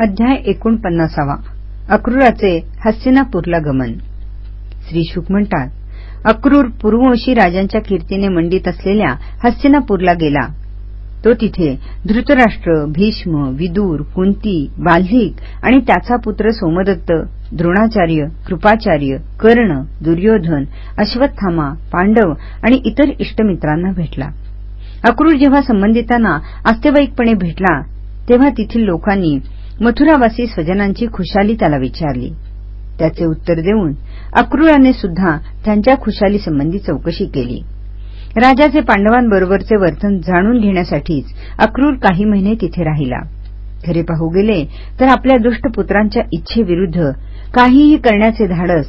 अध्याय एकोणपन्नासावा. अक्रूराचे हस्तिनापूरला गमन. श्री शुक म्हणतात अक्रूर पूर्ववंशी राजांच्या कीर्तीने मंडित असलेल्या हस्तिनापूरला गेला. तो तिथे धृतराष्ट्र भीष्म विदूर कुंती बाल्हिक आणि त्याचा पुत्र सोमदत्त द्रोणाचार्य कृपाचार्य कर्ण दुर्योधन अश्वत्थामा पांडव आणि इतर इष्टमित्रांना भेटला. अक्रूर जेव्हा संबंधितांना आस्तेवाईकपणे भेटला तेव्हा तेथील लोकांनी मथुरावासी स्वजनांची खुशाली त्याला विचारली. त्याचे उत्तर देऊन अक्रूराने सुद्धा त्यांच्या खुशालीसंबंधी चौकशी केली. राजाचे पांडवांबरोबरचे वर्तन जाणून घेण्यासाठीच अक्रूर काही महिने तिथे राहिला. खरे पाहू गेले तर आपल्या दुष्ट पुत्रांच्या इच्छेविरुद्ध काहीही करण्याचे धाडस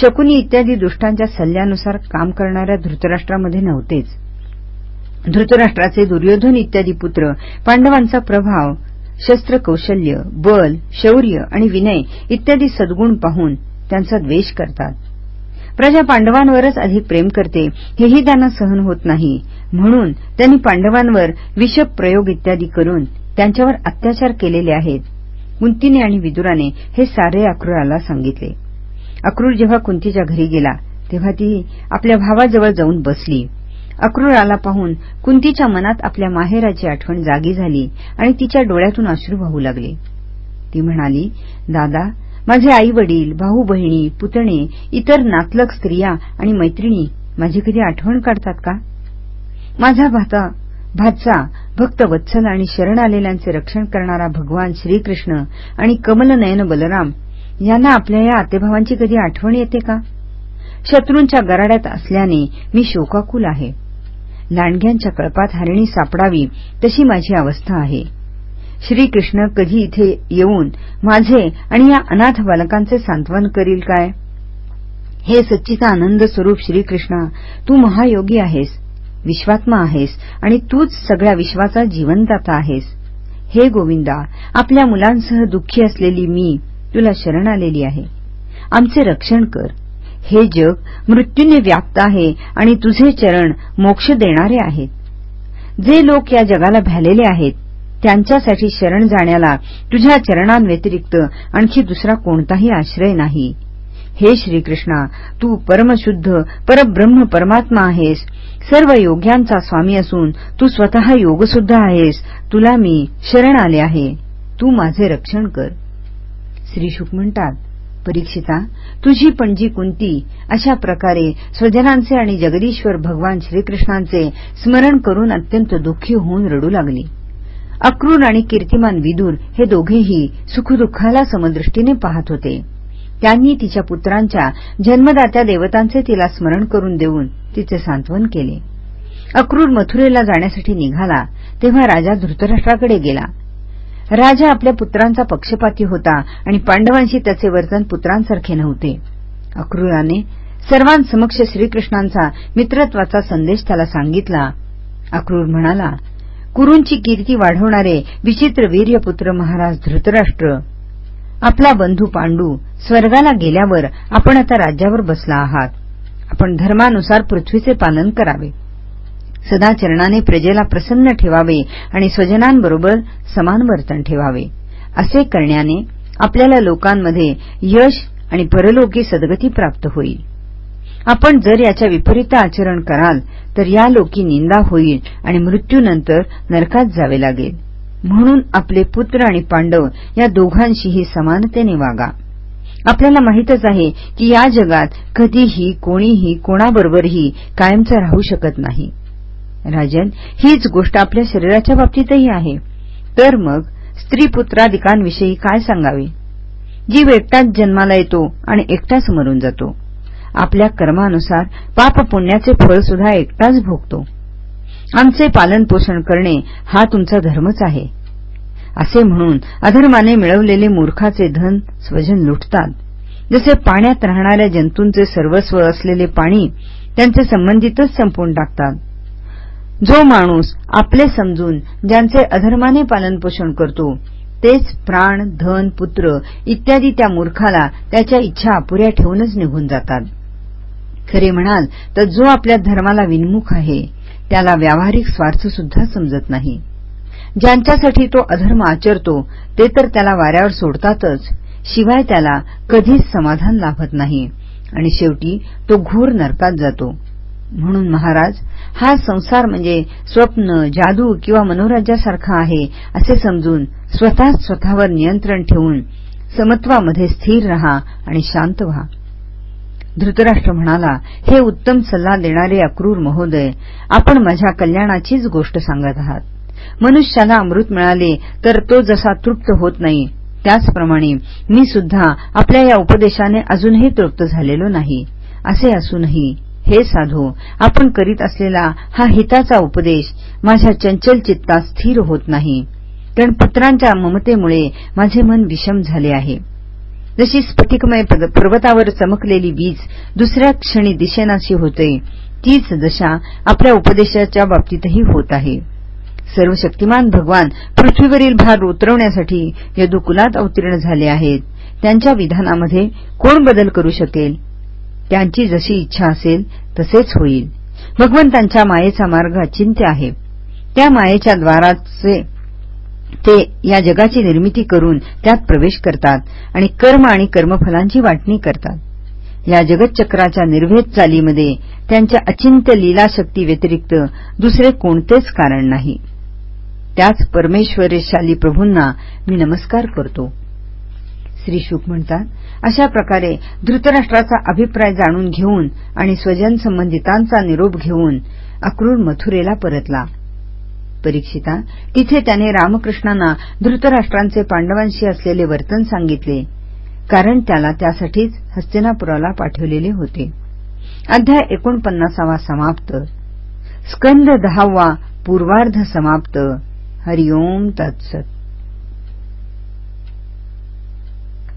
शकुनी इत्यादी दुष्टांच्या सल्ल्यानुसार काम करणाऱ्या धृतराष्ट्रामध्ये नव्हतेच. धृतराष्ट्राचे दुर्योधन इत्यादी पुत्र पांडवांचा प्रभाव शस्त्रकौशल्य बल शौर्य आणि विनय इत्यादी सद्गुण पाहून त्यांचा द्वेष करतात. प्रजा पांडवांवरच अधिक प्रेम करते हेही त्यांना सहन होत नाही. म्हणून त्यांनी पांडवांवर विषप प्रयोग इत्यादी करून त्यांच्यावर अत्याचार केलेले आहेत. कुंतीने आणि विदुराने हे सारे अक्रूराला सांगितले. अक्रूर जेव्हा कुंतीच्या घरी गेला तेव्हा ती आपल्या भावाजवळ जाऊन बसली. अक्रूराला पाहून कुंतीच्या मनात आपल्या माहेराची आठवण जागी झाली आणि तिच्या डोळ्यातून अश्रू वाहू लागले. ती म्हणाली दादा माझे आई वडील भाऊ बहिणी पुतणे इतर नातलग स्त्रिया आणि मैत्रिणी माझी कधी आठवण काढतात का? माझा भाता भाचा भक्त वत्सल आणि शरण आलेल्यांचे रक्षण करणारा भगवान श्रीकृष्ण आणि कमलनयन बलराम यांना आपल्या या आतेभावांची कधी आठवण येते का? शत्रूंच्या गराड्यात असल्याने मी शोकाकुल आहे. लांडग्यांच्या कळपात हरिणी सापडावी तशी माझी अवस्था आहे. श्रीकृष्ण कधी इथे येऊन माझे आणि या अनाथ बालकांचे सांत्वन करील काय? हे सच्चिता आनंद स्वरूप श्रीकृष्णा तू महायोगी आहेस विश्वात्मा आहेस आणि तूच सगळ्या विश्वाचा जिवंताता आहेस. हे गोविंदा आपल्या मुलांसह दुःखी असलेली मी तुला शरण आलेली आहे. आमचे रक्षण कर. हे जग मृत्यूने व्याप्त आहे आणि तुझे चरण मोक्ष देणारे आहेत. जे लोक या जगाला भ्यालेले आहेत त्यांच्यासाठी शरण जाण्याला तुझ्या चरणांव्यतिरिक्त आणखी दुसरा कोणताही आश्रय नाही. हे श्रीकृष्णा तू परमशुद्ध परब्रह्म परमात्मा आहेस. सर्व योग्यांचा स्वामी असून तू स्वतः योगसुद्धा आहेस. तुला मी शरण आले आहे. तू माझे रक्षण कर. श्रीशुक म्हणतात परीक्षिता तुझी पणजी कुंती अशा प्रकारे स्वजनांचे आणि जगदीश्वर भगवान श्रीकृष्णांचे स्मरण करून अत्यंत दुःखी होऊन रडू लागली. अक्रूर आणि कीर्तिमान विदूर हे दोघेही सुखदुःखाला समदृष्टीने पाहत होते. त्यांनी तिच्या पुत्रांच्या जन्मदात्या देवतांचे तिला स्मरण करून देऊन तिचे सांत्वन केले. अक्रूर मथुरेला जाण्यासाठी निघाला तेव्हा राजा धृतराष्ट्राकडे गेला. राजा आपल्या पुत्रांचा पक्षपाती होता आणि पांडवांशी त्याचे वर्तन पुत्रांसारखे नव्हते. अक्रूराने सर्वांसमक्ष श्रीकृष्णांचा मित्रत्वाचा संदेश त्याला सांगितला. अक्रूर म्हणाला कुरूंची कीर्ती वाढवणारे विचित्र वीर्यपुत्र महाराज धृतराष्ट्र आपला बंधू पांडू स्वर्गाला गेल्यावर आपण आता राज्यावर बसला आहात. आपण धर्मानुसार पृथ्वीचे पालन करावे. सदाचरणाने प्रजेला प्रसन्न ठेवावे आणि स्वजनांबरोबर समान वर्तन ठेवावे. असे करण्याने आपल्याला लोकांमध्ये यश आणि परलोकी सद्गती प्राप्त होईल. आपण जर याच्या विपरीत आचरण कराल तर या लोकी निंदा होईल आणि मृत्यूनंतर नरकात जावे लागेल. म्हणून आपले पुत्र आणि पांडव या दोघांशीही समानतेने वागा. आपल्याला माहीतच आहे की या जगात कधीही कोणीही कोणाबरोबरही कायमचा राहू शकत नाही. राजन हीच गोष्ट आपल्या शरीराच्या बाबतीतही आहे. तर मग स्त्री पुत्राधिकांविषयी काय सांगावे? जीव एकटाच जन्माला येतो आणि एकटाच मरून जातो. आपल्या कर्मानुसार पाप पुण्याचे फळ सुद्धा एकटाच भोगतो. आमचे पालन पोषण करणे हा तुमचा धर्मच आहे. असे म्हणून अधर्माने मिळवलेले मूर्खाचे धन स्वजन लुटतात. जसे पाण्यात राहणाऱ्या जंतूंचे सर्वस्व असलेले पाणी त्यांचे संबंधितच संपवून टाकतात. जो माणूस आपले समजून ज्यांचे अधर्माने पालनपोषण करतो तेच प्राण धन पुत्र इत्यादी त्या मूर्खाला त्याच्या इच्छा अपुऱ्या ठेवूनच निघून जातात. खरे म्हणाल तर जो आपल्या धर्माला विन्मुख आहे त्याला व्यावहारिक स्वार्थ सुद्धा समजत नाही. ज्यांच्यासाठी तो अधर्म आचरतो ते तर त्याला वाऱ्यावर सोडतातच शिवाय त्याला कधीच समाधान लाभत नाही. आणि शेवटी तो घोर नरकात जातो. म्हणून महाराज हा संसार म्हणजे स्वप्न जादू किंवा मनोराज्यासारखा आहे असे समजून स्वतः स्वतःवर नियंत्रण ठेवून समत्वामध्ये स्थिर रहा आणि शांत व्हा. धृतराष्ट्र म्हणाला हे उत्तम सल्ला देणारे अक्रूर महोदय आपण माझ्या कल्याणाचीच गोष्ट सांगत आहात. मनुष्याला अमृत मिळाले तर तो जसा तृप्त होत नाही त्याचप्रमाणे मी सुद्धा आपल्या या उपदेशाने अजूनही तृप्त झालेलो नाही असे असूनही हे साधू आपण करीत असलेला हा हिताचा उपदेश माझ्या चंचल चित्तात स्थिर होत नाही. कारण पुत्रांच्या ममतेमुळे माझे मन विषम झाले आहे. जशी स्फटिकमय पर्वतावर चमकलेली वीज दुसऱ्या क्षणी दिशेनाशी होते तीच दशा आपल्या उपदेशाच्या बाबतीतही होत आहे. सर्व शक्तिमान भगवान पृथ्वीवरील भार उतरवण्यासाठी यदुकुलात अवतीर्ण झाले आहेत. त्यांच्या विधानामध्ये कोण बदल करू शकेल? त्यांची जशी इच्छा असेल तसेच होईल. भगवंतांच्या मायेचा मार्ग अचिंत्य आहे. त्या मायेच्या द्वाराचे ते या जगाची निर्मिती करून त्यात प्रवेश करतात आणि कर्म आणि कर्मफलांची वाटणी करतात. या जगतचक्राच्या निर्भेद चालीमध्ये त्यांच्या अचिंत्य लीलाशक्ती व्यतिरिक्त दुसरे कोणतेच कारण नाही. त्याच परमेश्वरशाली प्रभूंना मी नमस्कार करतो. श्री शुक म्हणतात अशा प्रकारे धृतराष्ट्राचा अभिप्राय जाणून घेऊन आणि स्वजन संबंधितांचा निरोप घेऊन अक्रूर मथुरेला परतला. परीक्षिता तिथे त्याने रामकृष्णांना धृतराष्ट्रांचे पांडवांशी असलेले वर्तन सांगितले कारण त्याला त्यासाठीच हस्तिनापुराला पाठवलेले होते. अध्याय एकोणपन्नासावा समाप्त. स्कंद दहावा पूर्वार्ध समाप्त. हरिओम तत्सत.